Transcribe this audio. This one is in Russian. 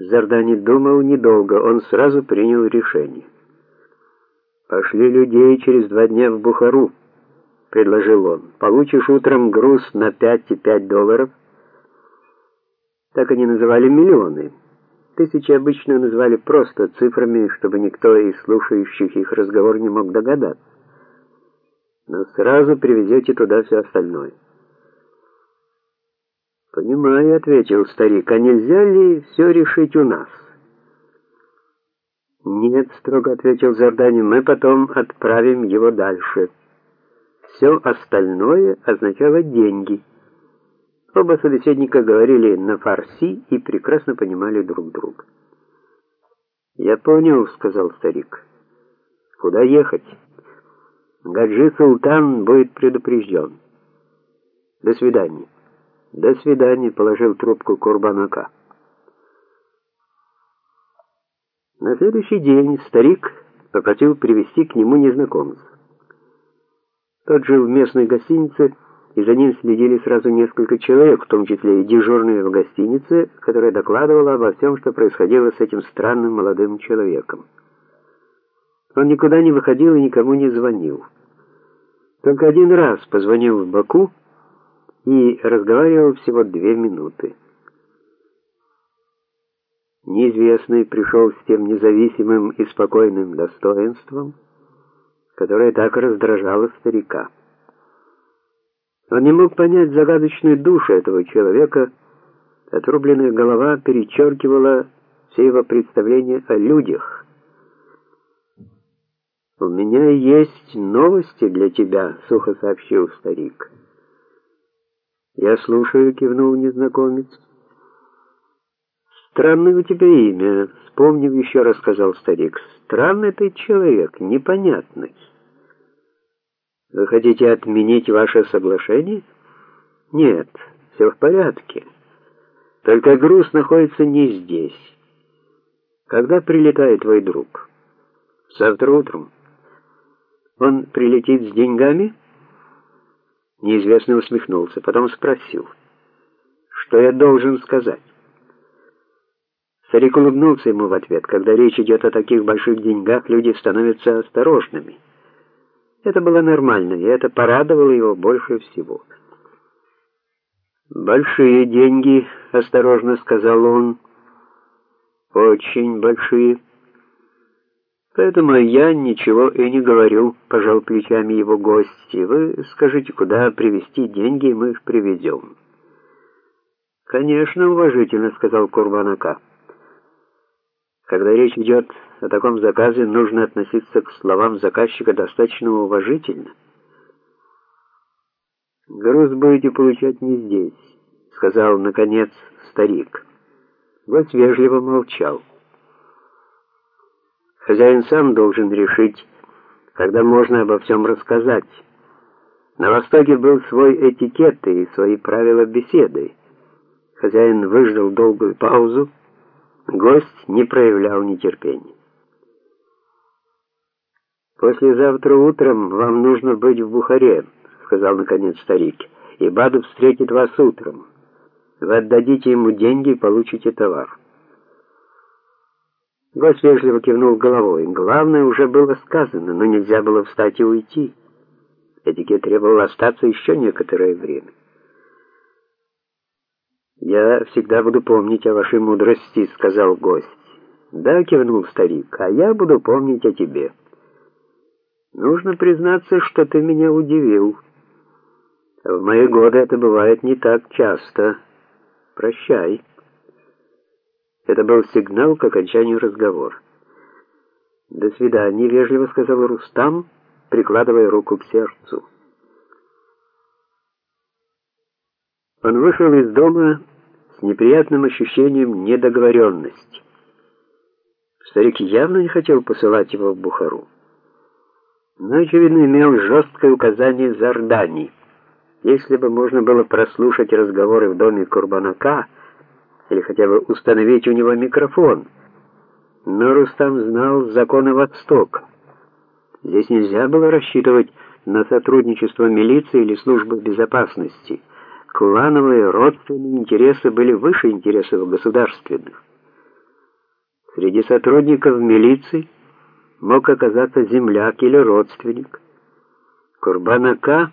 Зардани думал недолго, он сразу принял решение. «Пошли людей через два дня в Бухару», — предложил он. «Получишь утром груз на 5,5 долларов». Так они называли миллионы. Тысячи обычно называли просто цифрами, чтобы никто из слушающих их разговор не мог догадаться. Но сразу привезете туда все остальное. «Понимаю», — ответил старик, — «а нельзя ли все решить у нас?» «Нет», — строго ответил Зардани, — «мы потом отправим его дальше». Все остальное означало деньги. Оба собеседника говорили на фарси и прекрасно понимали друг друга. «Я понял», — сказал старик. «Куда ехать?» «Гаджи Султан будет предупрежден. До свидания». «До свидания», — положил трубку Курбанака. На следующий день старик попросил привести к нему незнакомца. Тот жил в местной гостинице, и за ним следили сразу несколько человек, в том числе и дежурные в гостинице, которая докладывала обо всем, что происходило с этим странным молодым человеком. Он никуда не выходил и никому не звонил. Только один раз позвонил в Баку, и разговаривал всего две минуты. Неизвестный пришел с тем независимым и спокойным достоинством, которое так раздражало старика. Он не мог понять загадочную душу этого человека, отрубленная голова перечеркивала все его представления о людях. «У меня есть новости для тебя», — сухо сообщил старик. «Я слушаю», — кивнул незнакомец. «Странное у тебя имя», — вспомнив еще раз сказал старик. «Странный ты человек, непонятный. Вы хотите отменить ваше соглашение?» «Нет, все в порядке. Только груз находится не здесь. Когда прилетает твой друг?» «Завтра утром. Он прилетит с деньгами?» Неизвестный усмехнулся, потом спросил, что я должен сказать. Старик улыбнулся ему в ответ. Когда речь идет о таких больших деньгах, люди становятся осторожными. Это было нормально, и это порадовало его больше всего. «Большие деньги», — осторожно сказал он, — «очень большие». Поэтому я ничего и не говорю, пожал плечами его гости. Вы скажите, куда привезти деньги, и мы их привезем. Конечно, уважительно, сказал Курбанака. Когда речь идет о таком заказе, нужно относиться к словам заказчика достаточно уважительно. Груз будете получать не здесь, сказал наконец старик. Гость вежливо молчал. Хозяин сам должен решить, когда можно обо всем рассказать. На Востоке был свой этикет и свои правила беседы. Хозяин выждал долгую паузу, гость не проявлял нетерпения. «Послезавтра утром вам нужно быть в Бухаре», — сказал наконец старик, — «и Баду встретит вас утром. Вы отдадите ему деньги и получите товар». Гость вежливо кивнул головой. Главное уже было сказано, но нельзя было встать и уйти. Этикет требовал остаться еще некоторое время. «Я всегда буду помнить о вашей мудрости», — сказал гость. «Да», — кивнул старик, — «а я буду помнить о тебе». «Нужно признаться, что ты меня удивил. В мои годы это бывает не так часто. Прощай». Это был сигнал к окончанию разговора. «До свидания», — вежливо сказал Рустам, прикладывая руку к сердцу. Он вышел из дома с неприятным ощущением недоговоренности. Старик явно не хотел посылать его в Бухару. Но, очевидно, имел жесткое указание Зардани. Если бы можно было прослушать разговоры в доме Курбанака, или хотя бы установить у него микрофон. Но Рустам знал законы Востока. Здесь нельзя было рассчитывать на сотрудничество милиции или службы безопасности. Клановые родственные интересы были выше интересов государственных. Среди сотрудников милиции мог оказаться земляк или родственник. Курбанака